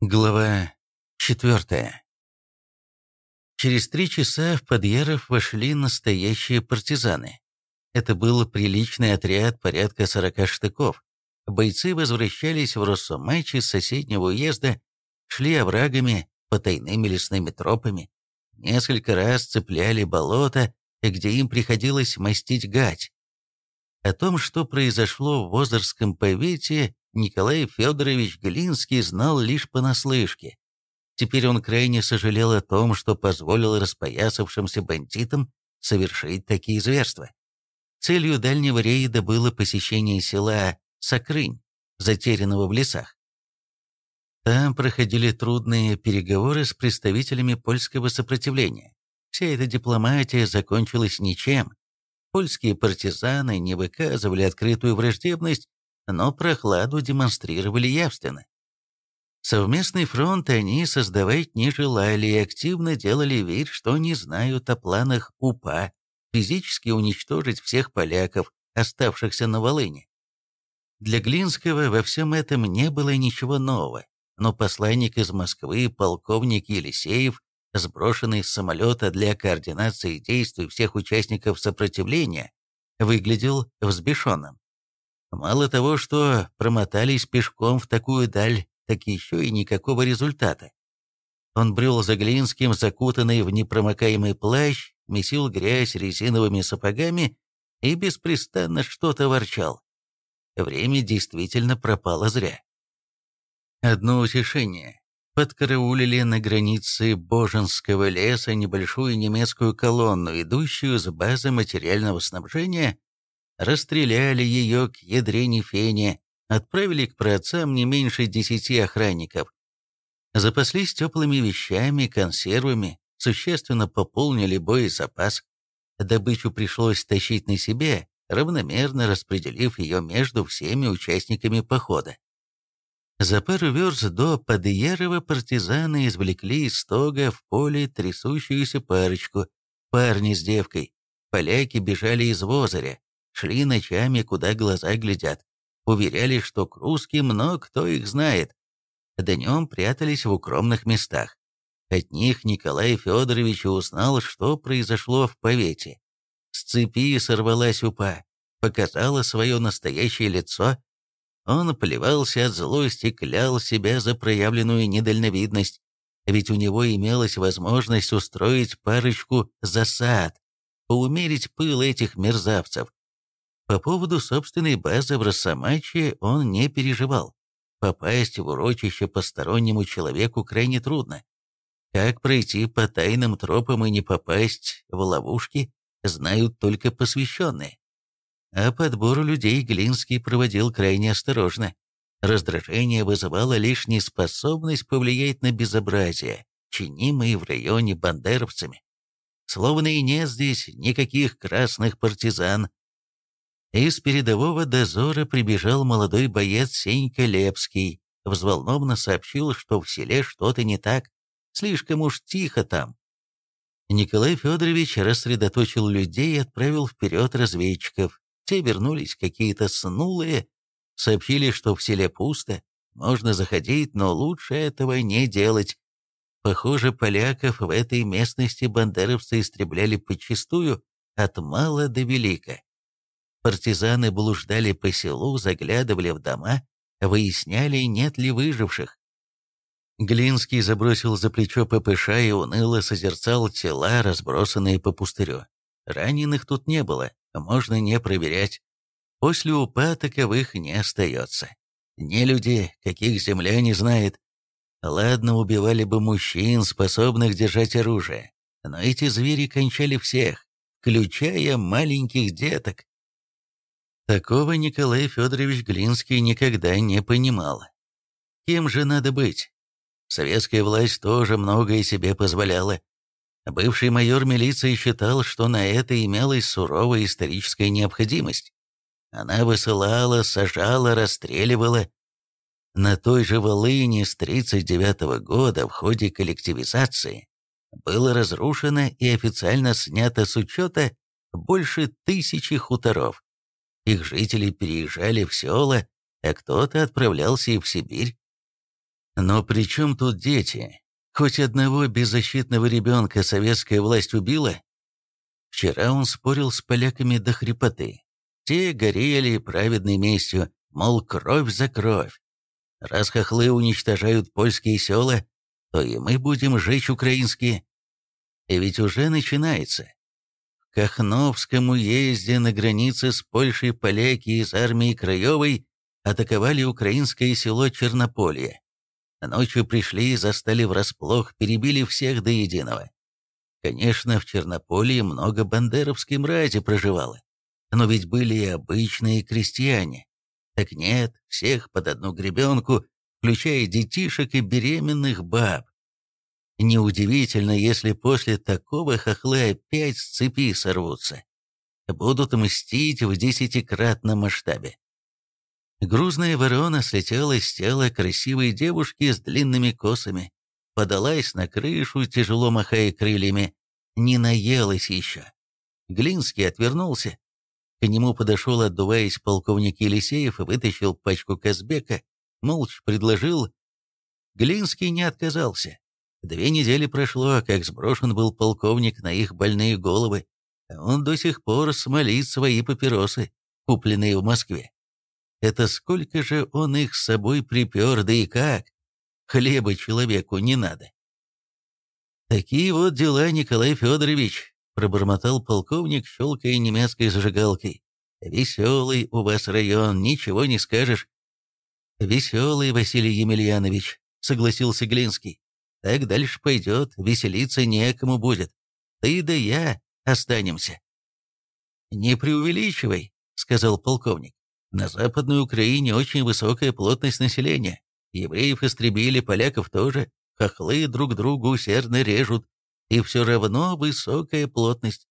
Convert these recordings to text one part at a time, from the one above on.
Глава четвертая. Через три часа в Подъяров вошли настоящие партизаны. Это был приличный отряд, порядка сорока штыков. Бойцы возвращались в Росомач из соседнего уезда, шли оврагами, потайными лесными тропами, несколько раз цепляли болото, где им приходилось мастить гать. О том, что произошло в Озерском повете, Николай Федорович Глинский знал лишь понаслышке. Теперь он крайне сожалел о том, что позволил распоясавшимся бандитам совершить такие зверства. Целью дальнего рейда было посещение села Сокрынь, затерянного в лесах. Там проходили трудные переговоры с представителями польского сопротивления. Вся эта дипломатия закончилась ничем. Польские партизаны не выказывали открытую враждебность но прохладу демонстрировали явственно. Совместный фронт они создавать не желали и активно делали вид, что не знают о планах УПА физически уничтожить всех поляков, оставшихся на Волыне. Для Глинского во всем этом не было ничего нового, но посланник из Москвы, полковник Елисеев, сброшенный с самолета для координации действий всех участников сопротивления, выглядел взбешенным. Мало того, что промотались пешком в такую даль, так еще и никакого результата. Он брел за Глинским, закутанный в непромокаемый плащ, месил грязь резиновыми сапогами и беспрестанно что-то ворчал. Время действительно пропало зря. Одно утешение. Подкараулили на границе Боженского леса небольшую немецкую колонну, идущую с базы материального снабжения расстреляли ее к ядрене фене, отправили к праотцам не меньше десяти охранников. Запаслись теплыми вещами, консервами, существенно пополнили боезапас. Добычу пришлось тащить на себе, равномерно распределив ее между всеми участниками похода. За пару верст до Подъярова партизаны извлекли из стога в поле трясущуюся парочку, парни с девкой. Поляки бежали из Возаря, шли ночами, куда глаза глядят. Уверяли, что к русским, но кто их знает. Днем прятались в укромных местах. От них Николай Федорович узнал, что произошло в повете. С цепи сорвалась упа, показала свое настоящее лицо. Он плевался от злости, клял себя за проявленную недальновидность, ведь у него имелась возможность устроить парочку засад, поумерить пыл этих мерзавцев. По поводу собственной базы в Росомаче он не переживал. Попасть в урочище постороннему человеку крайне трудно. Как пройти по тайным тропам и не попасть в ловушки, знают только посвященные. А подбор людей Глинский проводил крайне осторожно. Раздражение вызывало лишь неспособность повлиять на безобразие, чинимые в районе бандеровцами. Словно и нет здесь никаких красных партизан, из передового дозора прибежал молодой боец Сенька Лепский, взволнованно сообщил, что в селе что-то не так, слишком уж тихо там. Николай Федорович рассредоточил людей и отправил вперед разведчиков. Те вернулись какие-то снулые, сообщили, что в селе пусто, можно заходить, но лучше этого не делать. Похоже, поляков в этой местности бандеровцы истребляли подчистую от мала до велика. Партизаны блуждали по селу, заглядывали в дома, выясняли, нет ли выживших. Глинский забросил за плечо ППШ и уныло созерцал тела, разбросанные по пустырю. Раненых тут не было, можно не проверять. После упа таковых не остается. Не люди, каких земля не знает. Ладно, убивали бы мужчин, способных держать оружие, но эти звери кончали всех, включая маленьких деток. Такого Николай Федорович Глинский никогда не понимал. Кем же надо быть? Советская власть тоже многое себе позволяла. Бывший майор милиции считал, что на это имелась суровая историческая необходимость. Она высылала, сажала, расстреливала. На той же Волыни с 1939 года в ходе коллективизации было разрушено и официально снято с учета больше тысячи хуторов. Их жители переезжали в села, а кто-то отправлялся и в Сибирь. Но при чем тут дети? Хоть одного беззащитного ребенка советская власть убила? Вчера он спорил с поляками до хрипоты. Те горели праведной местью, мол, кровь за кровь. Раз хохлы уничтожают польские села, то и мы будем жечь украинские. И ведь уже начинается. В Кахновском уезде на границе с Польшей поляки из армии Краевой атаковали украинское село Чернополье. Ночью пришли, застали врасплох, перебили всех до единого. Конечно, в Чернополье много бандеровской мрази проживало, но ведь были и обычные крестьяне. Так нет, всех под одну гребенку, включая детишек и беременных баб. Неудивительно, если после такого хохлы опять с цепи сорвутся. Будут мстить в десятикратном масштабе. Грузная ворона слетела с тела красивой девушки с длинными косами, подалась на крышу, тяжело махая крыльями. Не наелась еще. Глинский отвернулся. К нему подошел, отдуваясь, полковник Елисеев и вытащил пачку Казбека, молча предложил. Глинский не отказался. Две недели прошло, как сброшен был полковник на их больные головы. Он до сих пор смолит свои папиросы, купленные в Москве. Это сколько же он их с собой припер, да и как? Хлеба человеку не надо. «Такие вот дела, Николай Федорович», — пробормотал полковник, щелкая немецкой зажигалкой. «Веселый у вас район, ничего не скажешь». «Веселый, Василий Емельянович», — согласился Глинский. «Так дальше пойдет, веселиться некому будет. Ты да я останемся». «Не преувеличивай», — сказал полковник. На Западной Украине очень высокая плотность населения. Евреев истребили, поляков тоже. Хохлы друг другу усердно режут. И все равно высокая плотность.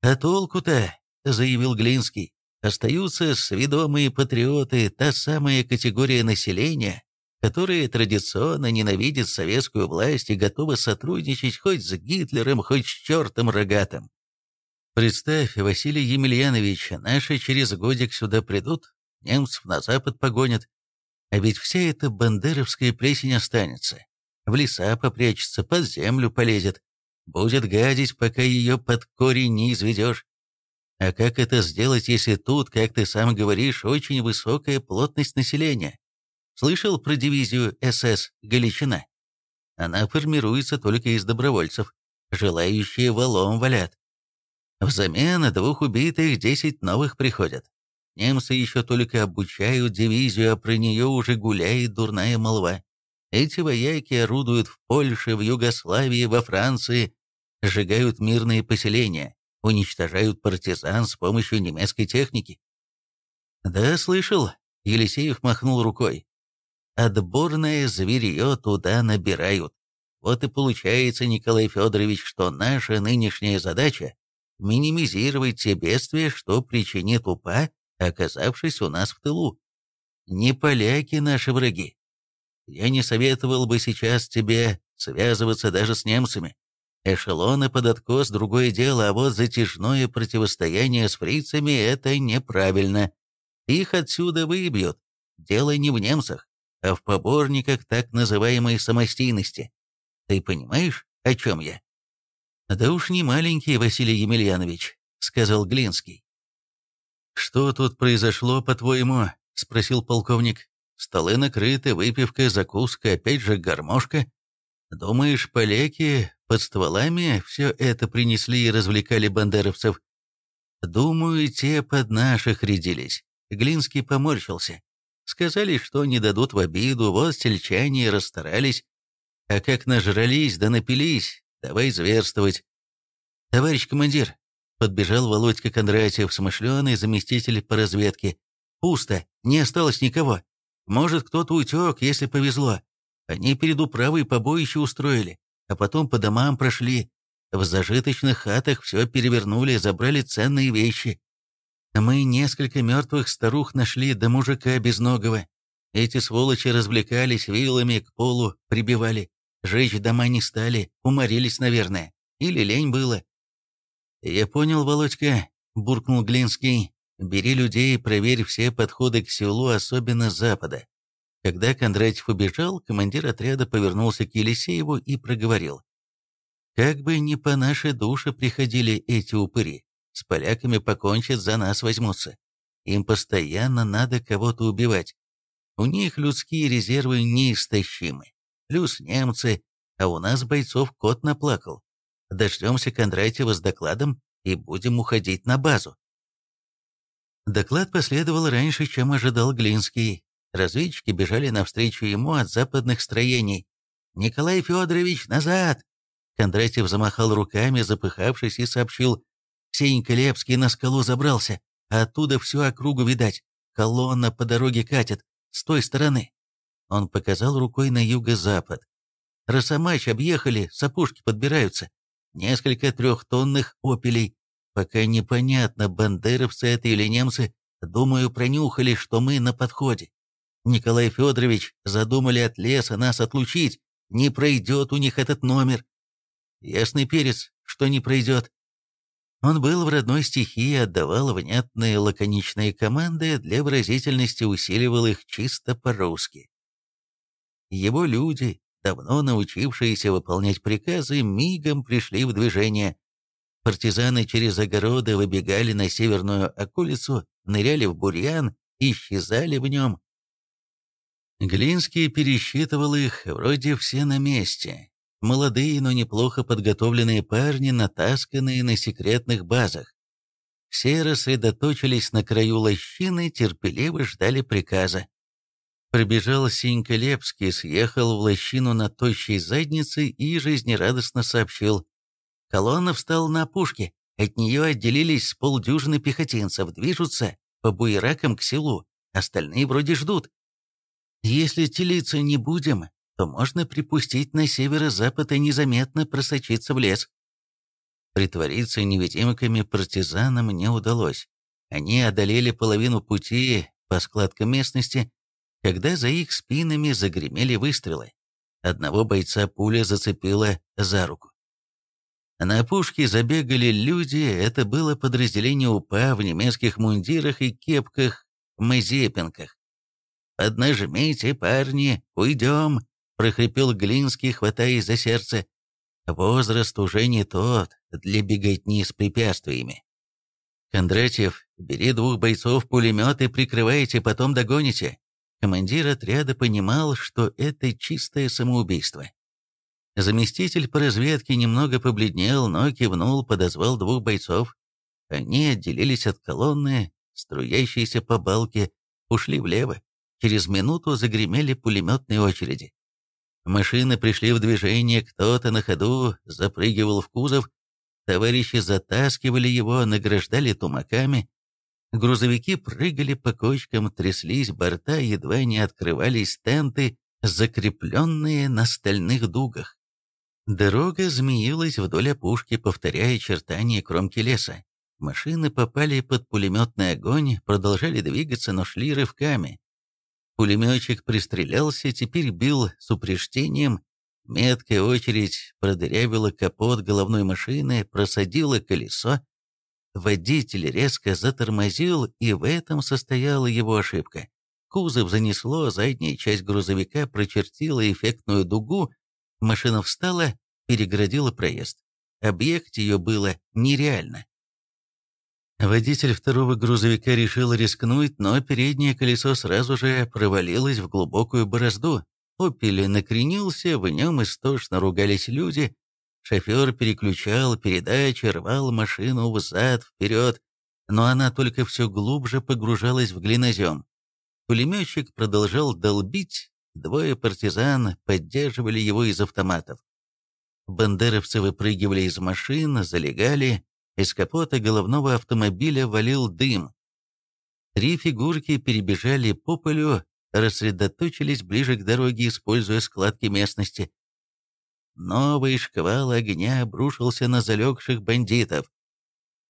«А толку-то?» — заявил Глинский. «Остаются сведомые патриоты, та самая категория населения, которая традиционно ненавидит советскую власть и готова сотрудничать хоть с Гитлером, хоть с чертом рогатым. Представь, Василий Емельянович, наши через годик сюда придут, немцев на запад погонят. А ведь вся эта бандеровская плесень останется. В леса попрячется, под землю полезет. Будет гадить, пока ее под корень не изведешь. А как это сделать, если тут, как ты сам говоришь, очень высокая плотность населения? Слышал про дивизию СС «Галичина»? Она формируется только из добровольцев. Желающие валом валят. Взамен двух убитых десять новых приходят. Немцы еще только обучают дивизию, а про нее уже гуляет дурная молва. Эти вояки орудуют в Польше, в Югославии, во Франции, сжигают мирные поселения, уничтожают партизан с помощью немецкой техники. «Да, слышал», — Елисеев махнул рукой. «Отборное зверье туда набирают. Вот и получается, Николай Федорович, что наша нынешняя задача минимизировать те бедствия, что причинит УПА, оказавшись у нас в тылу. Не поляки наши враги. Я не советовал бы сейчас тебе связываться даже с немцами. Эшелоны под откос – другое дело, а вот затяжное противостояние с фрицами – это неправильно. Их отсюда выбьют. Дело не в немцах, а в поборниках так называемой самостийности. Ты понимаешь, о чем я? «Да уж не маленький, Василий Емельянович», — сказал Глинский. «Что тут произошло, по-твоему?» — спросил полковник. «Столы накрыты, выпивка, закуска, опять же гармошка. Думаешь, поляки под стволами все это принесли и развлекали бандеровцев?» «Думаю, те под наших рядились». Глинский поморщился. Сказали, что не дадут в обиду, вот сельчане расстарались. А как нажрались да напились, Давай зверствовать. Товарищ командир, подбежал Володька Кондратьев, смышленый заместитель по разведке. Пусто, не осталось никого. Может, кто-то утек, если повезло. Они перед управой побоище устроили, а потом по домам прошли. В зажиточных хатах все перевернули, забрали ценные вещи. Мы несколько мертвых старух нашли до мужика безногого. Эти сволочи развлекались, вилами к полу прибивали. Жечь дома не стали, уморились, наверное. Или лень было. «Я понял, Володька», — буркнул Глинский. «Бери людей, проверь все подходы к селу, особенно с запада. Когда Кондратьев убежал, командир отряда повернулся к Елисееву и проговорил. «Как бы не по нашей душе приходили эти упыри, с поляками покончат, за нас возьмутся. Им постоянно надо кого-то убивать. У них людские резервы неистощимы. Плюс немцы, а у нас бойцов кот наплакал. Дождемся Кондратьева с докладом и будем уходить на базу. Доклад последовал раньше, чем ожидал Глинский. Разведчики бежали навстречу ему от западных строений. «Николай Федорович, назад!» Кондратьев замахал руками, запыхавшись, и сообщил. «Сенька Лепский на скалу забрался, а оттуда всю округу видать. Колонна по дороге катит, с той стороны». Он показал рукой на юго-запад. «Росомач объехали, с подбираются. Несколько трехтонных опелей. Пока непонятно, бандеровцы это или немцы, думаю, пронюхали, что мы на подходе. Николай Федорович задумали от леса нас отлучить. Не пройдет у них этот номер. Ясный перец, что не пройдет. Он был в родной стихии, отдавал внятные лаконичные команды, для выразительности усиливал их чисто по-русски. Его люди, давно научившиеся выполнять приказы, мигом пришли в движение. Партизаны через огороды выбегали на северную околицу, ныряли в бурьян, исчезали в нем. Глинский пересчитывал их, вроде все на месте. Молодые, но неплохо подготовленные парни, натасканные на секретных базах. Все рассредоточились на краю лощины, терпеливо ждали приказа. Пробежал Синька Лепский, съехал в лощину на тощей заднице и жизнерадостно сообщил. Колонна встала на опушке, от нее отделились с полдюжины пехотинцев, движутся по буеракам к селу, остальные вроде ждут. Если телиться не будем, то можно припустить на северо-запад и незаметно просочиться в лес. Притвориться невидимками партизанам не удалось. Они одолели половину пути по складкам местности, когда за их спинами загремели выстрелы. Одного бойца пуля зацепила за руку. На опушке забегали люди, это было подразделение УПА в немецких мундирах и кепках-мазепинках. «Поднажмите, парни, уйдем!» — прохрипел Глинский, хватаясь за сердце. «Возраст уже не тот для беготни с препятствиями. Кондратьев, бери двух бойцов пулемет и прикрывайте, потом догоните. Командир отряда понимал, что это чистое самоубийство. Заместитель по разведке немного побледнел, но кивнул, подозвал двух бойцов. Они отделились от колонны, струящейся по балке, ушли влево. Через минуту загремели пулеметные очереди. Машины пришли в движение, кто-то на ходу запрыгивал в кузов, товарищи затаскивали его, награждали тумаками, Грузовики прыгали по кочкам, тряслись борта, едва не открывались тенты, закрепленные на стальных дугах. Дорога змеилась вдоль опушки, повторяя чертания кромки леса. Машины попали под пулеметный огонь, продолжали двигаться, но шли рывками. Пулеметчик пристрелялся, теперь бил с упреждением. Меткая очередь продырявила капот головной машины, просадила колесо, Водитель резко затормозил, и в этом состояла его ошибка. Кузов занесло, задняя часть грузовика прочертила эффектную дугу, машина встала, переградила проезд. Объект ее было нереально. Водитель второго грузовика решил рискнуть, но переднее колесо сразу же провалилось в глубокую борозду. Опель накренился, в нем истошно ругались люди, Шофер переключал передачи, рвал машину взад-вперед, но она только все глубже погружалась в глинозем. Пулеметчик продолжал долбить, двое партизан поддерживали его из автоматов. Бандеровцы выпрыгивали из машин, залегали, из капота головного автомобиля валил дым. Три фигурки перебежали по полю, рассредоточились ближе к дороге, используя складки местности. Новый шквал огня обрушился на залегших бандитов.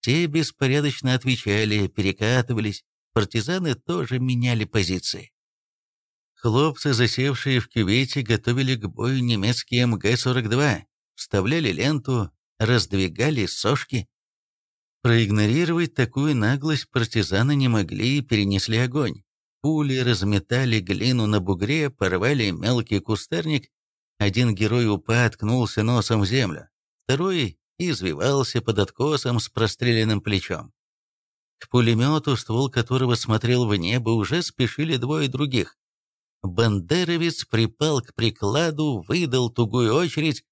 Те беспорядочно отвечали, перекатывались, партизаны тоже меняли позиции. Хлопцы, засевшие в кювете, готовили к бою немецкие МГ-42, вставляли ленту, раздвигали сошки. Проигнорировать такую наглость партизаны не могли и перенесли огонь. Пули разметали глину на бугре, порвали мелкий кустарник. Один герой упа ткнулся носом в землю, второй извивался под откосом с простреленным плечом. К пулемету, ствол которого смотрел в небо, уже спешили двое других. Бандеровец припал к прикладу, выдал тугую очередь.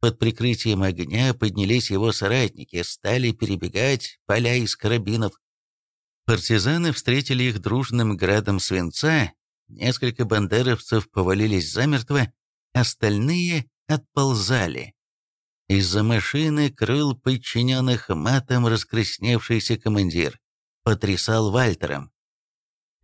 Под прикрытием огня поднялись его соратники, стали перебегать поля из карабинов. Партизаны встретили их дружным градом свинца, несколько бандеровцев повалились замертво, остальные отползали. Из-за машины крыл подчиненных матом раскрасневшийся командир. Потрясал Вальтером.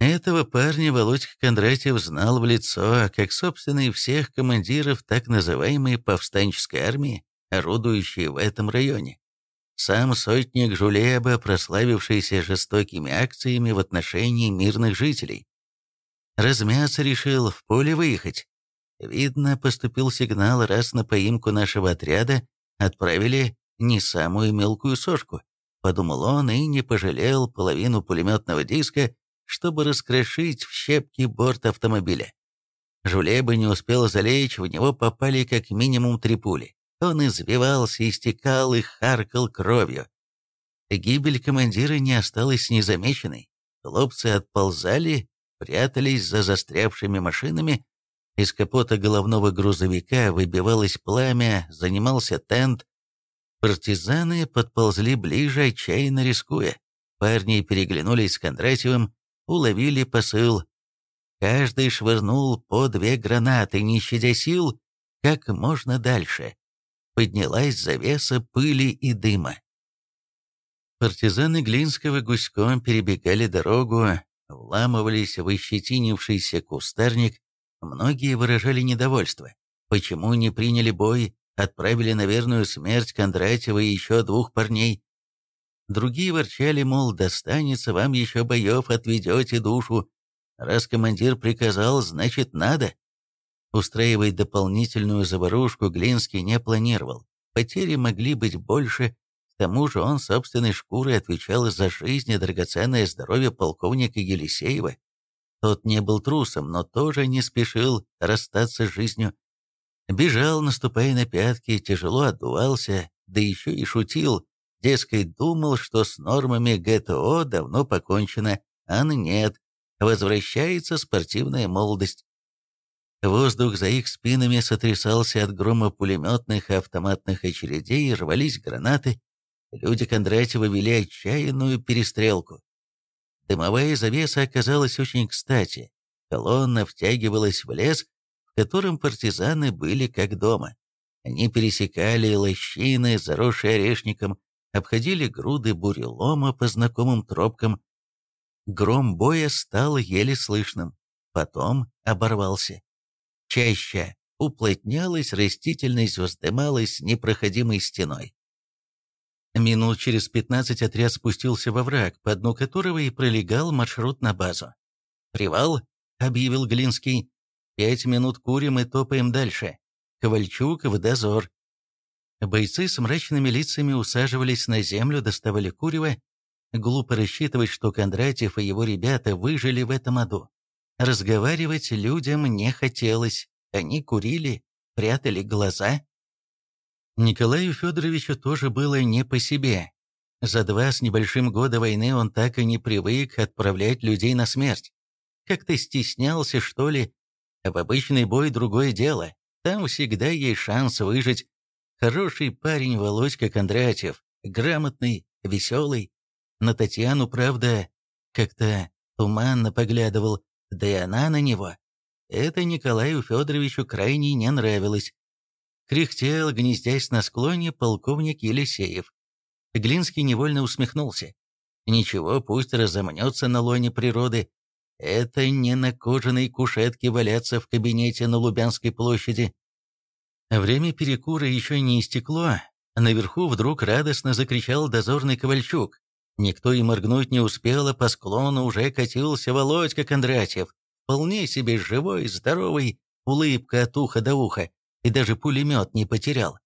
Этого парня Володька Кондратьев знал в лицо, как, собственно, и всех командиров так называемой повстанческой армии, орудующей в этом районе. Сам сотник Жулеба, прославившийся жестокими акциями в отношении мирных жителей. Размяться решил, в поле выехать. Видно, поступил сигнал, раз на поимку нашего отряда отправили не самую мелкую сошку. Подумал он и не пожалел половину пулеметного диска, чтобы раскрошить в щепки борт автомобиля. Жулеба не успел залечь, в него попали как минимум три пули. Он извивался, истекал и харкал кровью. Гибель командира не осталась незамеченной. Хлопцы отползали, прятались за застрявшими машинами. Из капота головного грузовика выбивалось пламя, занимался тент. Партизаны подползли ближе, отчаянно рискуя. Парни переглянулись с Кондратьевым, уловили посыл. Каждый швырнул по две гранаты, не щадя сил, как можно дальше поднялась завеса пыли и дыма. Партизаны Глинского гуськом перебегали дорогу, вламывались в ощетинившийся кустарник, многие выражали недовольство. Почему не приняли бой, отправили на верную смерть Кондратьева и еще двух парней? Другие ворчали, мол, достанется вам еще боев, отведете душу. Раз командир приказал, значит надо. Устраивать дополнительную заварушку Глинский не планировал. Потери могли быть больше, к тому же он собственной шкурой отвечал за жизнь и драгоценное здоровье полковника Елисеева. Тот не был трусом, но тоже не спешил расстаться с жизнью. Бежал, наступая на пятки, тяжело отдувался, да еще и шутил. Дескать, думал, что с нормами ГТО давно покончено, а нет, возвращается спортивная молодость. Воздух за их спинами сотрясался от грома пулеметных и автоматных очередей, рвались гранаты. Люди Кондратьева вели отчаянную перестрелку. Дымовая завеса оказалась очень кстати. Колонна втягивалась в лес, в котором партизаны были как дома. Они пересекали лощины, заросшие орешником, обходили груды бурелома по знакомым тропкам. Гром боя стал еле слышным, потом оборвался. Чаще уплотнялась, растительность вздымалась непроходимой стеной. Минут через пятнадцать отряд спустился во враг, по дну которого и пролегал маршрут на базу. «Привал», — объявил Глинский. «Пять минут курим и топаем дальше. Ковальчук в дозор». Бойцы с мрачными лицами усаживались на землю, доставали курево. Глупо рассчитывать, что Кондратьев и его ребята выжили в этом аду. Разговаривать людям не хотелось, они курили, прятали глаза. Николаю Федоровичу тоже было не по себе. За два с небольшим года войны он так и не привык отправлять людей на смерть. Как-то стеснялся, что ли. В обычный бой другое дело. Там всегда есть шанс выжить. Хороший парень Володька Кондратьев, грамотный, веселый. На Татьяну, правда, как-то туманно поглядывал, да и она на него. Это Николаю Федоровичу крайне не нравилось. Кряхтел, гнездясь на склоне, полковник Елисеев. Глинский невольно усмехнулся. Ничего, пусть разомнется на лоне природы. Это не на кожаной кушетке валяться в кабинете на Лубянской площади. Время перекура еще не истекло. Наверху вдруг радостно закричал дозорный Ковальчук. Никто и моргнуть не успел, а по склону уже катился Володька Кондратьев. Вполне себе живой, здоровый, улыбка от уха до уха, и даже пулемет не потерял.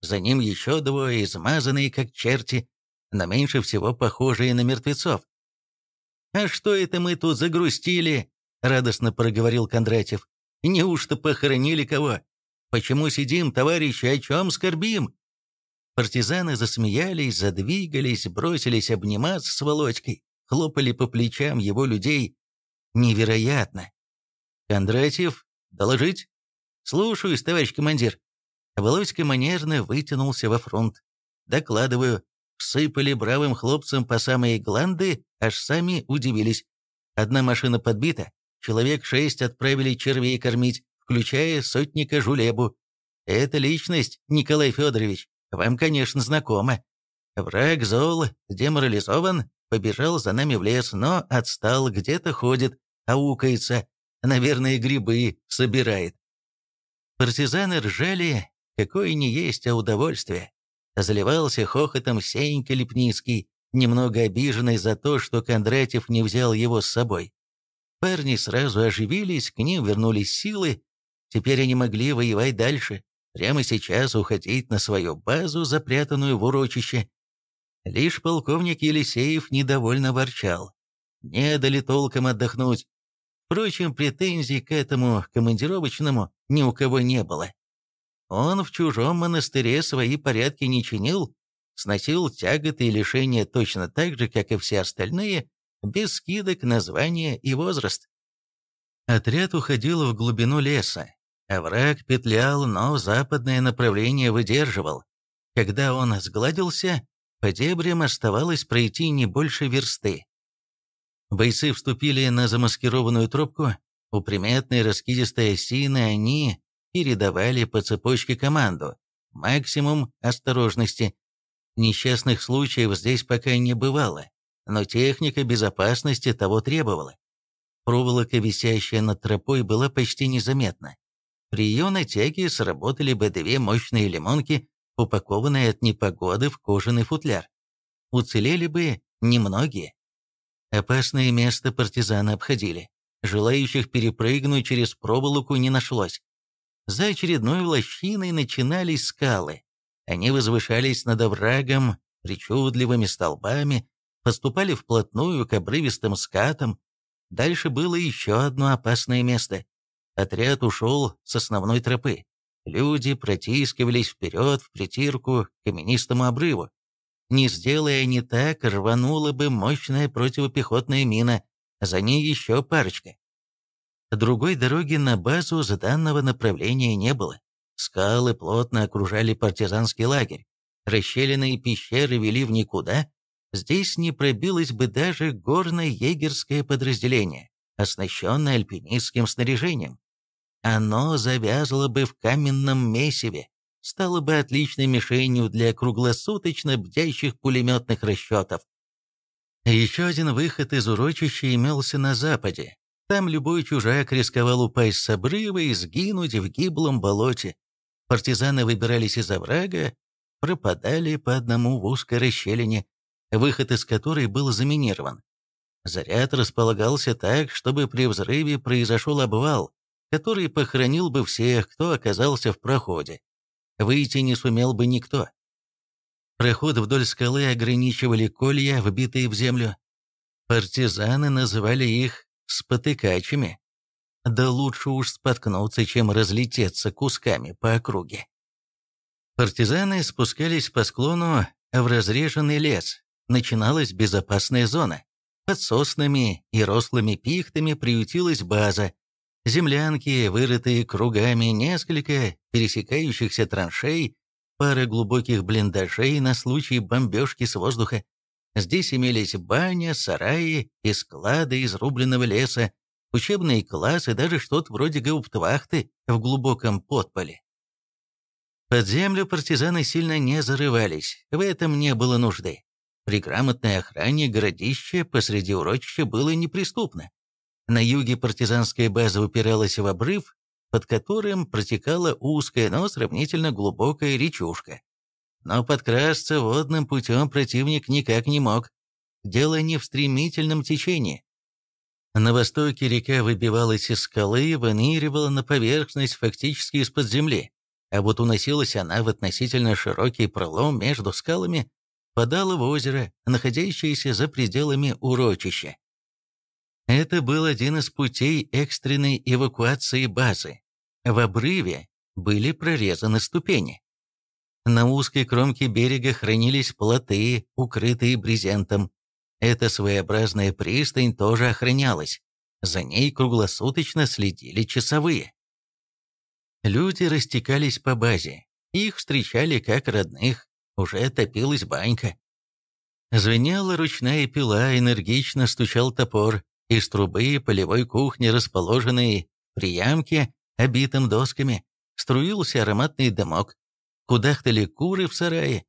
За ним еще двое, измазанные как черти, но меньше всего похожие на мертвецов. «А что это мы тут загрустили?» — радостно проговорил Кондратьев. «Неужто похоронили кого? Почему сидим, товарищи, о чем скорбим?» Партизаны засмеялись, задвигались, бросились обниматься с Володькой, хлопали по плечам его людей. Невероятно! «Кондратьев, доложить?» «Слушаюсь, товарищ командир». Володька манерно вытянулся во фронт. «Докладываю. Всыпали бравым хлопцам по самые гланды, аж сами удивились. Одна машина подбита, человек шесть отправили червей кормить, включая сотника Жулебу. Это личность, Николай Федорович, вам, конечно, знакома. Враг зол, деморализован, побежал за нами в лес, но отстал, где-то ходит, аукается, наверное, грибы собирает. Партизаны ржали, какое не есть, а удовольствие. Заливался хохотом Сенька Лепницкий, немного обиженный за то, что Кондратьев не взял его с собой. Парни сразу оживились, к ним вернулись силы. Теперь они могли воевать дальше, прямо сейчас уходить на свою базу, запрятанную в урочище. Лишь полковник Елисеев недовольно ворчал. Не дали толком отдохнуть. Впрочем, претензий к этому командировочному ни у кого не было. Он в чужом монастыре свои порядки не чинил, сносил тяготы и лишения точно так же, как и все остальные, без скидок на звание и возраст. Отряд уходил в глубину леса, а враг петлял, но западное направление выдерживал. Когда он сгладился, по дебрям оставалось пройти не больше версты. Бойцы вступили на замаскированную тропку, у приметной раскидистой осины они передавали по цепочке команду. Максимум осторожности. Несчастных случаев здесь пока не бывало, но техника безопасности того требовала. Проволока, висящая над тропой, была почти незаметна. При ее натяге сработали бы две мощные лимонки, упакованные от непогоды в кожаный футляр. Уцелели бы немногие. Опасное место партизаны обходили. Желающих перепрыгнуть через проволоку не нашлось. За очередной лощиной начинались скалы. Они возвышались над оврагом причудливыми столбами, поступали вплотную к обрывистым скатам. Дальше было еще одно опасное место. Отряд ушел с основной тропы. Люди протискивались вперед в притирку к каменистому обрыву. Не сделая они так, рванула бы мощная противопехотная мина, за ней еще парочка. Другой дороги на базу с данного направления не было. Скалы плотно окружали партизанский лагерь. Расщелины пещеры вели в никуда. Здесь не пробилось бы даже горное егерское подразделение, оснащенное альпинистским снаряжением. Оно завязло бы в каменном месиве, стало бы отличной мишенью для круглосуточно бдящих пулеметных расчетов. Еще один выход из урочища имелся на западе, там любой чужак рисковал упасть с обрыва и сгинуть в гиблом болоте. Партизаны выбирались из оврага, пропадали по одному в узкой расщелине, выход из которой был заминирован. Заряд располагался так, чтобы при взрыве произошел обвал, который похоронил бы всех, кто оказался в проходе. Выйти не сумел бы никто. Проход вдоль скалы ограничивали колья, вбитые в землю. Партизаны называли их спотыкачами. Да лучше уж споткнуться, чем разлететься кусками по округе. Партизаны спускались по склону в разреженный лес. Начиналась безопасная зона. Под соснами и рослыми пихтами приютилась база. Землянки, вырытые кругами, несколько пересекающихся траншей, пара глубоких блиндажей на случай бомбежки с воздуха. Здесь имелись баня, сараи и склады из рубленного леса, учебные классы, даже что-то вроде гауптвахты в глубоком подполе. Под землю партизаны сильно не зарывались, в этом не было нужды. При грамотной охране городище посреди урочища было неприступно. На юге партизанская база упиралась в обрыв, под которым протекала узкая, но сравнительно глубокая речушка. Но подкрасться водным путем противник никак не мог. Дело не в стремительном течении. На востоке река выбивалась из скалы выныривала на поверхность фактически из-под земли, а вот уносилась она в относительно широкий пролом между скалами, подала в озеро, находящееся за пределами урочища. Это был один из путей экстренной эвакуации базы. В обрыве были прорезаны ступени. На узкой кромке берега хранились плоты, укрытые брезентом. Эта своеобразная пристань тоже охранялась. За ней круглосуточно следили часовые. Люди растекались по базе. Их встречали как родных. Уже топилась банька. Звенела ручная пила, энергично стучал топор. Из трубы полевой кухни, расположенной в приямке, обитым досками, струился ароматный дымок. Кудахтали куры в сарае.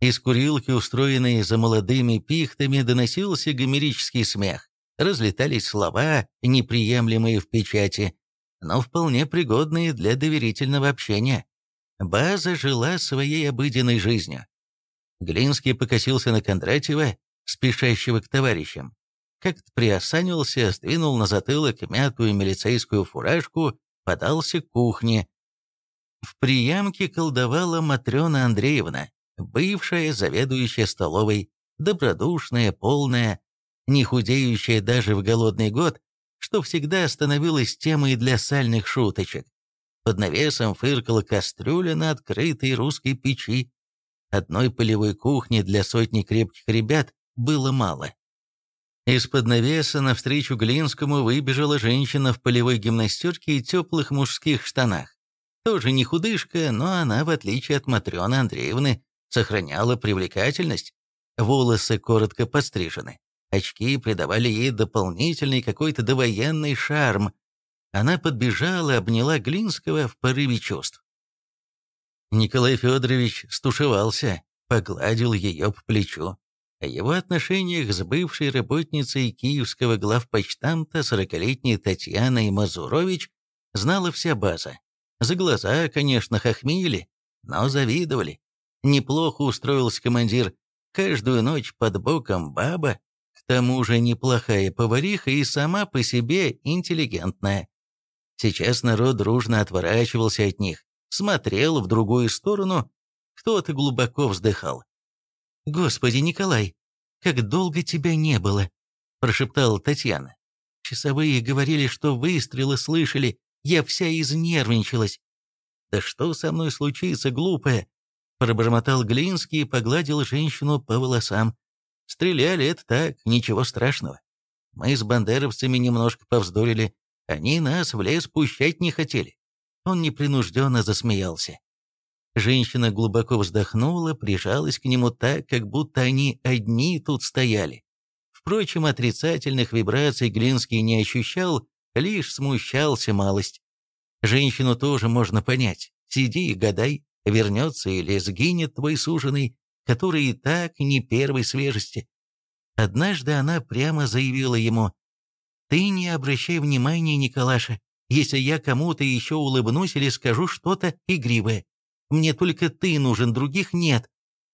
Из курилки, устроенной за молодыми пихтами, доносился гомерический смех. Разлетались слова, неприемлемые в печати, но вполне пригодные для доверительного общения. База жила своей обыденной жизнью. Глинский покосился на Кондратьева, спешащего к товарищам. Как-то приосанился, сдвинул на затылок мятую милицейскую фуражку, подался к кухне. В приямке колдовала Матрена Андреевна, бывшая заведующая столовой, добродушная, полная, не худеющая даже в голодный год, что всегда становилась темой для сальных шуточек. Под навесом фыркала кастрюля на открытой русской печи. Одной полевой кухни для сотни крепких ребят было мало. Из-под навеса навстречу Глинскому выбежала женщина в полевой гимнастерке и теплых мужских штанах. Тоже не худышка, но она, в отличие от Матрены Андреевны, сохраняла привлекательность. Волосы коротко подстрижены. Очки придавали ей дополнительный какой-то довоенный шарм. Она подбежала, обняла Глинского в порыве чувств. Николай Федорович стушевался, погладил ее по плечу. О его отношениях с бывшей работницей киевского главпочтамта сорокалетней Татьяной Мазурович знала вся база. За глаза, конечно, хохмили, но завидовали. Неплохо устроился командир. Каждую ночь под боком баба, к тому же неплохая повариха и сама по себе интеллигентная. Сейчас народ дружно отворачивался от них, смотрел в другую сторону, кто-то глубоко вздыхал. «Господи, Николай, как долго тебя не было!» – прошептала Татьяна. «Часовые говорили, что выстрелы слышали, я вся изнервничалась». «Да что со мной случится, глупая?» – пробормотал Глинский и погладил женщину по волосам. «Стреляли, это так, ничего страшного. Мы с бандеровцами немножко повздорили, они нас в лес пущать не хотели». Он непринужденно засмеялся. Женщина глубоко вздохнула, прижалась к нему так, как будто они одни тут стояли. Впрочем, отрицательных вибраций Глинский не ощущал, лишь смущался малость. Женщину тоже можно понять. Сиди и гадай, вернется или сгинет твой суженый, который и так не первой свежести. Однажды она прямо заявила ему, «Ты не обращай внимания, Николаша, если я кому-то еще улыбнусь или скажу что-то игривое. Мне только ты нужен, других нет.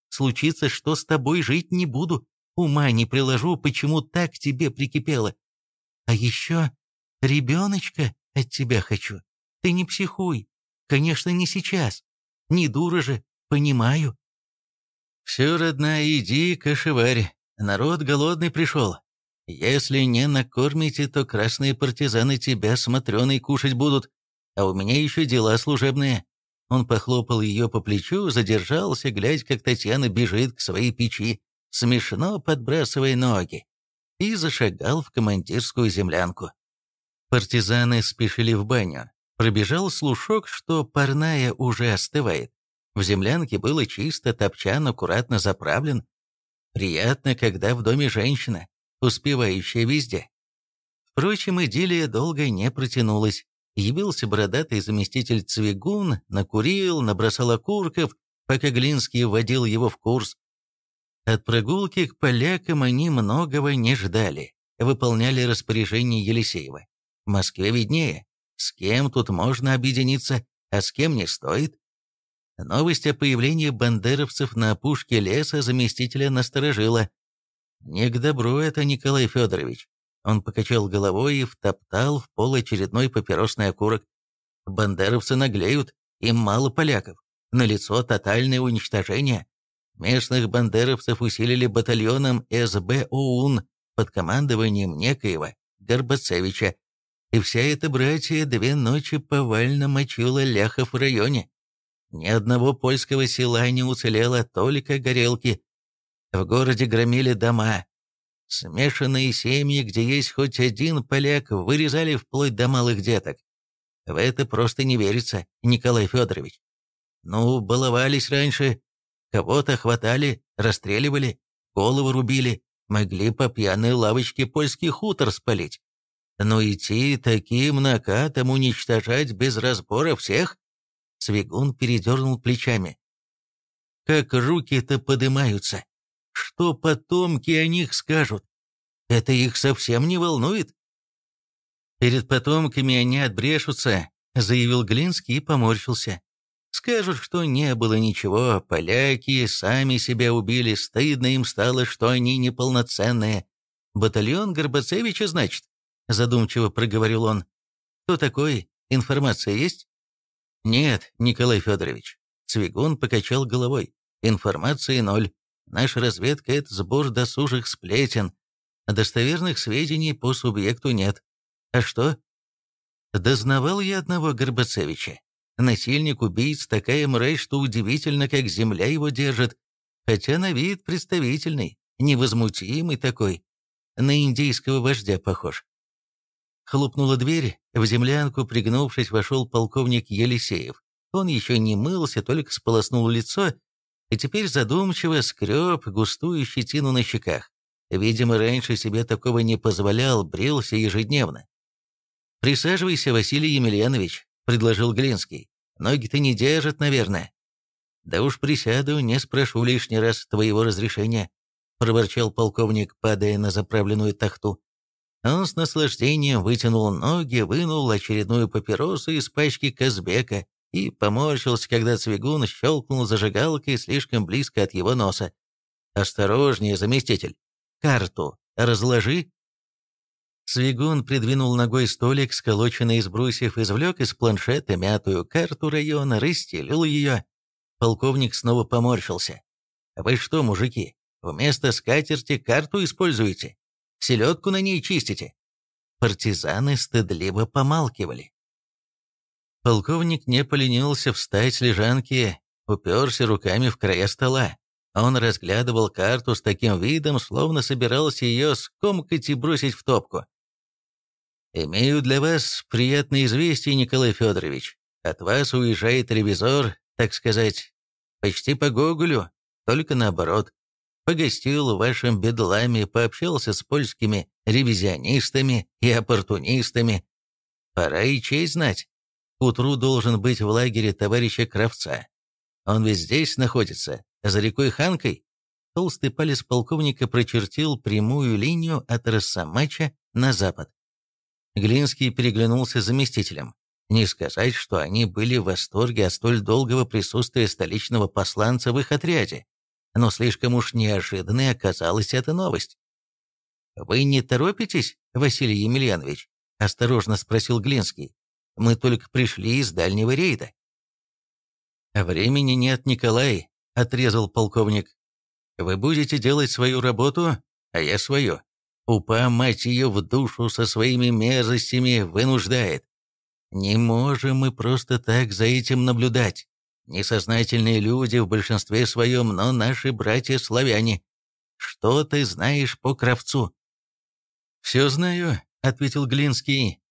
Случится, что с тобой жить не буду. Ума не приложу, почему так к тебе прикипело. А еще ребеночка от тебя хочу. Ты не психуй. Конечно, не сейчас. Не дура же, понимаю. Все, родная, иди, кошеварь. Народ голодный пришел. Если не накормите, то красные партизаны тебя смотреной кушать будут. А у меня еще дела служебные. Он похлопал ее по плечу, задержался, глядя, как Татьяна бежит к своей печи, смешно подбрасывая ноги, и зашагал в командирскую землянку. Партизаны спешили в баню. Пробежал слушок, что парная уже остывает. В землянке было чисто, топчан аккуратно заправлен. Приятно, когда в доме женщина, успевающая везде. Впрочем, идиллия долго не протянулась. Явился бородатый заместитель Цвигун, накурил, набросал окурков, пока Глинский вводил его в курс. От прогулки к полякам они многого не ждали, выполняли распоряжение Елисеева. В Москве виднее, с кем тут можно объединиться, а с кем не стоит. Новость о появлении бандеровцев на опушке леса заместителя насторожила. «Не к добру это, Николай Федорович. Он покачал головой и втоптал в пол очередной папиросный окурок. Бандеровцы наглеют, им мало поляков. На лицо тотальное уничтожение. Местных бандеровцев усилили батальоном СБ ОУН под командованием некоего Горбацевича. И вся эта братья две ночи повально мочила ляхов в районе. Ни одного польского села не уцелело, только горелки. В городе громили дома. Смешанные семьи, где есть хоть один поляк, вырезали вплоть до малых деток. В это просто не верится, Николай Федорович. Ну, баловались раньше, кого-то хватали, расстреливали, голову рубили, могли по пьяной лавочке польский хутор спалить. Но идти таким накатом уничтожать без разбора всех? Свигун передернул плечами. Как руки-то подымаются. Что потомки о них скажут? Это их совсем не волнует? Перед потомками они отбрешутся, заявил Глинский и поморщился. Скажут, что не было ничего, поляки сами себя убили, стыдно им стало, что они неполноценные. Батальон Горбацевича, значит? Задумчиво проговорил он. Кто такой? Информация есть? «Нет, Николай Федорович». Цвигун покачал головой. «Информации ноль. Наша разведка — это сбор досужих сплетен. Достоверных сведений по субъекту нет. А что?» «Дознавал я одного Горбацевича. Насильник убийц такая мразь, что удивительно, как земля его держит. Хотя на вид представительный, невозмутимый такой. На индийского вождя похож. Хлопнула дверь, в землянку, пригнувшись, вошел полковник Елисеев. Он еще не мылся, только сполоснул лицо, и теперь задумчиво скреб густую щетину на щеках. Видимо, раньше себе такого не позволял, брился ежедневно. «Присаживайся, Василий Емельянович», — предложил Глинский. «Ноги-то не держат, наверное». «Да уж присяду, не спрошу лишний раз твоего разрешения», — проворчал полковник, падая на заправленную тахту. Он с наслаждением вытянул ноги, вынул очередную папиросу из пачки Казбека и поморщился, когда Цвигун щелкнул зажигалкой слишком близко от его носа. «Осторожнее, заместитель! Карту разложи!» Свигун придвинул ногой столик, сколоченный из брусьев, извлек из планшета мятую карту района, расстелил ее. Полковник снова поморщился. «Вы что, мужики, вместо скатерти карту используете? селедку на ней чистите». Партизаны стыдливо помалкивали. Полковник не поленился встать с лежанки, уперся руками в края стола. Он разглядывал карту с таким видом, словно собирался ее скомкать и бросить в топку. «Имею для вас приятное известие, Николай Федорович. От вас уезжает ревизор, так сказать, почти по Гоголю, только наоборот погостил в вашем бедламе, пообщался с польскими ревизионистами и оппортунистами. Пора и честь знать. Утру должен быть в лагере товарища Кравца. Он ведь здесь находится, за рекой Ханкой. Толстый палец полковника прочертил прямую линию от Росомача на запад. Глинский переглянулся с заместителем. Не сказать, что они были в восторге от столь долгого присутствия столичного посланца в их отряде но слишком уж неожиданной оказалась эта новость. «Вы не торопитесь, Василий Емельянович?» – осторожно спросил Глинский. «Мы только пришли из дальнего рейда». «Времени нет, Николай», – отрезал полковник. «Вы будете делать свою работу, а я свою. Упа, мать ее, в душу со своими мерзостями вынуждает. Не можем мы просто так за этим наблюдать. Несознательные люди в большинстве своем, но наши братья-славяне. Что ты знаешь по Кравцу?» «Все знаю», — ответил Глинский.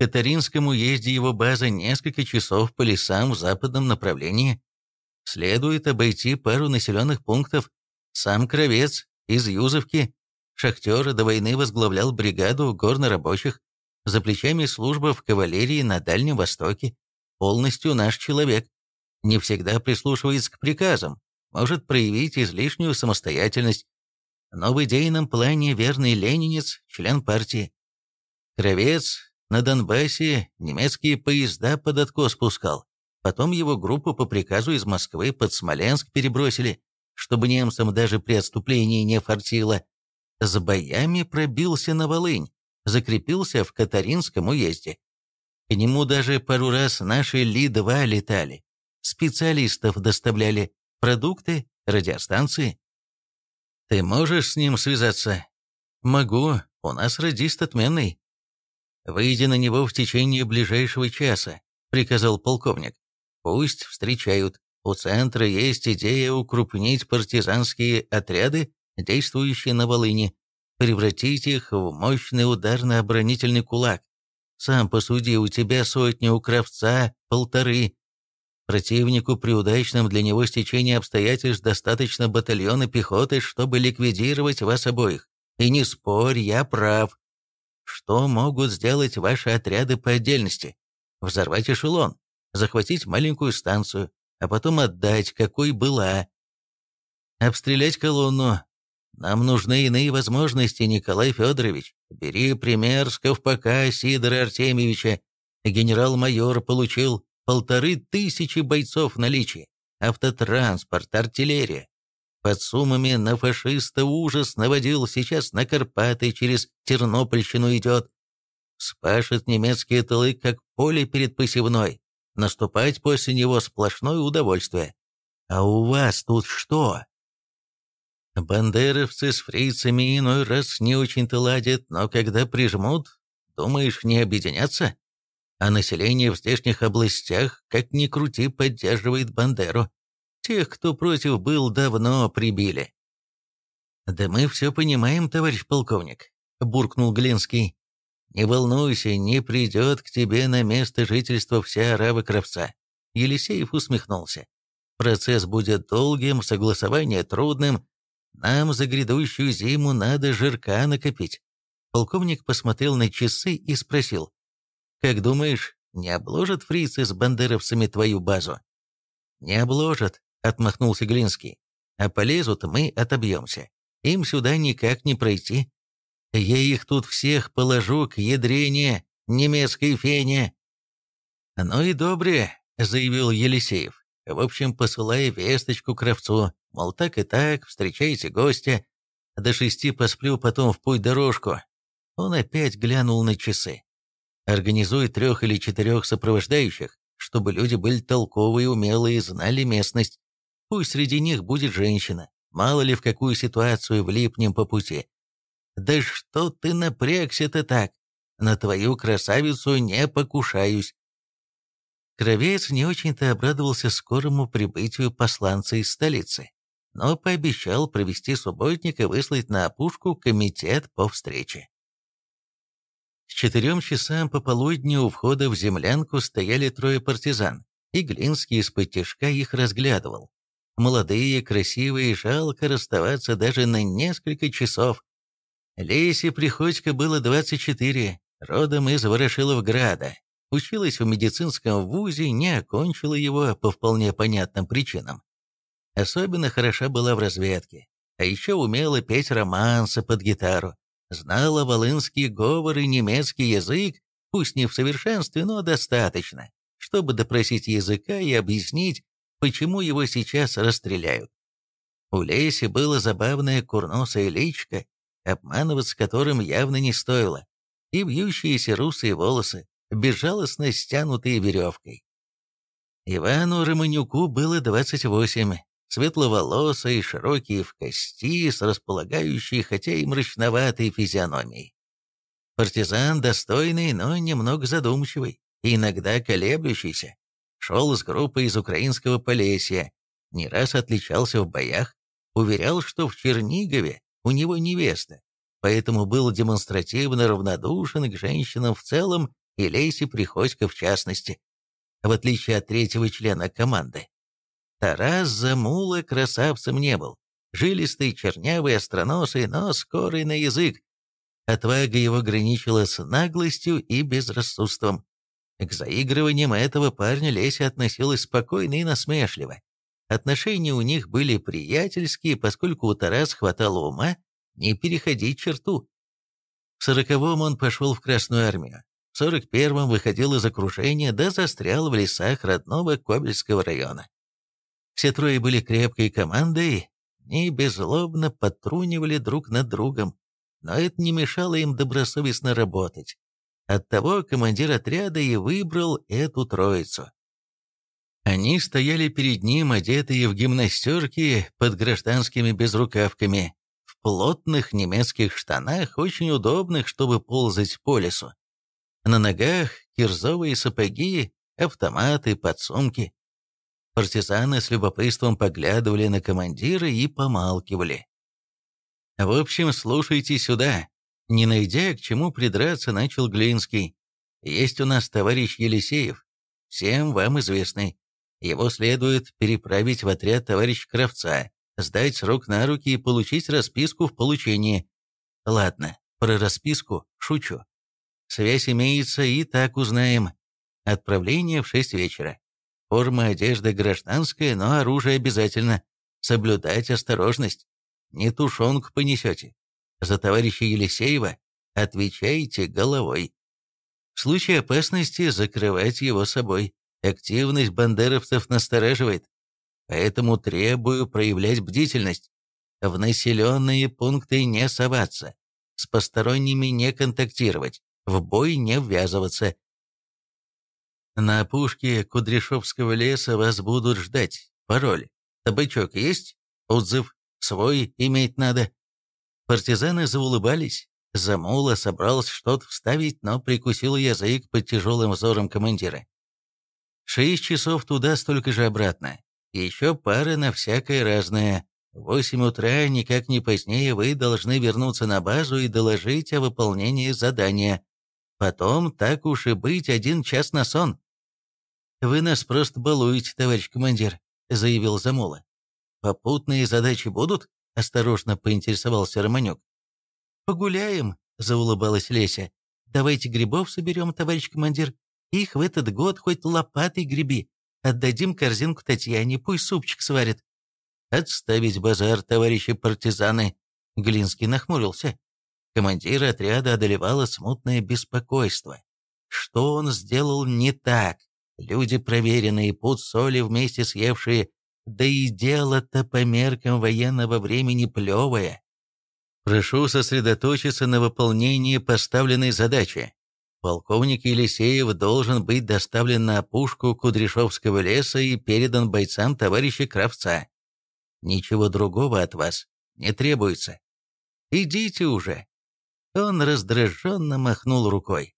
«В Катаринском уезде его база несколько часов по лесам в западном направлении. Следует обойти пару населенных пунктов. Сам Кровец из Юзовки, шахтер до войны возглавлял бригаду горнорабочих. За плечами служба в кавалерии на Дальнем Востоке. Полностью наш человек не всегда прислушивается к приказам, может проявить излишнюю самостоятельность, но в идейном плане верный ленинец, член партии. Кровец на Донбассе немецкие поезда под откос пускал. Потом его группу по приказу из Москвы под Смоленск перебросили, чтобы немцам даже при отступлении не фартило. С боями пробился на Волынь, закрепился в Катаринском уезде. К нему даже пару раз наши Ли-2 летали специалистов доставляли, продукты, радиостанции. Ты можешь с ним связаться? Могу, у нас радист отменный. «Выйди на него в течение ближайшего часа», — приказал полковник. «Пусть встречают. У центра есть идея укрупнить партизанские отряды, действующие на Волыни, превратить их в мощный ударно-оборонительный кулак. Сам посуди, у тебя сотни, у Кравца полторы. Противнику при удачном для него стечении обстоятельств достаточно батальона пехоты, чтобы ликвидировать вас обоих. И не спорь, я прав. Что могут сделать ваши отряды по отдельности? Взорвать эшелон, захватить маленькую станцию, а потом отдать, какой была. Обстрелять колонну. Нам нужны иные возможности, Николай Федорович. Бери пример с Ковпака Сидора Артемьевича. Генерал-майор получил полторы тысячи бойцов в наличии, автотранспорт, артиллерия. Под суммами на фашиста ужас наводил, сейчас на Карпаты через Тернопольщину идет. Спашет немецкие тылы, как поле перед посевной. Наступать после него сплошное удовольствие. А у вас тут что? Бандеровцы с фрицами иной раз не очень-то ладят, но когда прижмут, думаешь, не объединятся? А население в здешних областях, как ни крути, поддерживает Бандеру. Тех, кто против был, давно прибили. «Да мы все понимаем, товарищ полковник», — буркнул Глинский. «Не волнуйся, не придет к тебе на место жительства вся арава Кравца». Елисеев усмехнулся. «Процесс будет долгим, согласование трудным, нам за грядущую зиму надо жирка накопить. Полковник посмотрел на часы и спросил. «Как думаешь, не обложат фрицы с бандеровцами твою базу?» «Не обложат», — отмахнулся Глинский. «А полезут, мы отобьемся. Им сюда никак не пройти. Я их тут всех положу к ядрене немецкой фене». «Ну и добре», — заявил Елисеев. В общем, посылая весточку Кравцу, мол, так и так, встречайте гостя. До шести посплю, потом в путь дорожку. Он опять глянул на часы. Организуй трех или четырех сопровождающих, чтобы люди были толковые, умелые знали местность. Пусть среди них будет женщина. Мало ли в какую ситуацию влипнем по пути. Да что ты напрягся-то так? На твою красавицу не покушаюсь. Кровец не очень-то обрадовался скорому прибытию посланца из столицы, но пообещал провести субботник и выслать на опушку комитет по встрече. С четырем часам пополудни у входа в землянку стояли трое партизан, и Глинский из-под их разглядывал. Молодые, красивые, жалко расставаться даже на несколько часов. Лесе Приходько было 24, родом из Ворошиловграда, Училась в медицинском вузе, не окончила его по вполне понятным причинам. Особенно хороша была в разведке, а еще умела петь романсы под гитару, знала волынский говор и немецкий язык, пусть не в совершенстве, но достаточно, чтобы допросить языка и объяснить, почему его сейчас расстреляют. У Леси было забавное курносое личко, обманывать с которым явно не стоило, и вьющиеся русые волосы, безжалостно стянутые веревкой. Ивану Романюку было 28, светловолосый, широкий в кости, с располагающей, хотя и мрачноватой физиономией. Партизан достойный, но немного задумчивый, иногда колеблющийся. Шел с группой из украинского Полесья, не раз отличался в боях, уверял, что в Чернигове у него невеста, поэтому был демонстративно равнодушен к женщинам в целом и Лейси Приходько в частности, в отличие от третьего члена команды. Тарас Замула красавцем не был, жилистый, чернявый, остроносый, но скорый на язык. Отвага его граничила с наглостью и безрассудством. К заигрываниям этого парня Леся относилась спокойно и насмешливо. Отношения у них были приятельские, поскольку у Тарас хватало ума не переходить черту. В сороковом он пошел в Красную армию, в 41-м выходил из окружения, да застрял в лесах родного Кобельского района. Все трое были крепкой командой и беззлобно подтрунивали друг над другом, но это не мешало им добросовестно работать. Оттого командир отряда и выбрал эту троицу. Они стояли перед ним, одетые в гимнастерки под гражданскими безрукавками, в плотных немецких штанах, очень удобных, чтобы ползать по лесу. На ногах кирзовые сапоги, автоматы, подсумки. Партизаны с любопытством поглядывали на командира и помалкивали. «В общем, слушайте сюда». Не найдя к чему придраться, начал Глинский. «Есть у нас товарищ Елисеев, всем вам известный. Его следует переправить в отряд товарища Кравца, сдать срок на руки и получить расписку в получении. Ладно, про расписку шучу. Связь имеется, и так узнаем. Отправление в шесть вечера. Форма одежды гражданская, но оружие обязательно. Соблюдать осторожность. Не тушенку понесете. За товарища Елисеева отвечайте головой. В случае опасности закрывать его собой. Активность бандеровцев настораживает. Поэтому требую проявлять бдительность. В населенные пункты не соваться. С посторонними не контактировать. В бой не ввязываться. На опушке Кудряшовского леса вас будут ждать. Пароль. Табачок есть? Отзыв. Свой иметь надо. Партизаны заулыбались. Замула собрался что-то вставить, но прикусил язык под тяжелым взором командира. Шесть часов туда, столько же обратно. Еще пара на всякое разное. В восемь утра, никак не позднее, вы должны вернуться на базу и доложить о выполнении задания. Потом, так уж и быть, один час на сон. «Вы нас просто балуете, товарищ командир», — заявил Замула. «Попутные задачи будут?» — осторожно поинтересовался Романюк. «Погуляем», — заулыбалась Леся. «Давайте грибов соберем, товарищ командир. Их в этот год хоть лопатой греби. Отдадим корзинку Татьяне, пусть супчик сварит». «Отставить базар, товарищи партизаны!» Глинский нахмурился. Командира отряда одолевало смутное беспокойство. Что он сделал не так? Люди проверенные, пуд соли вместе съевшие, да и дело-то по меркам военного времени плевое. Прошу сосредоточиться на выполнении поставленной задачи. Полковник Елисеев должен быть доставлен на опушку Кудряшовского леса и передан бойцам товарища Кравца. Ничего другого от вас не требуется. Идите уже. Он раздраженно махнул рукой.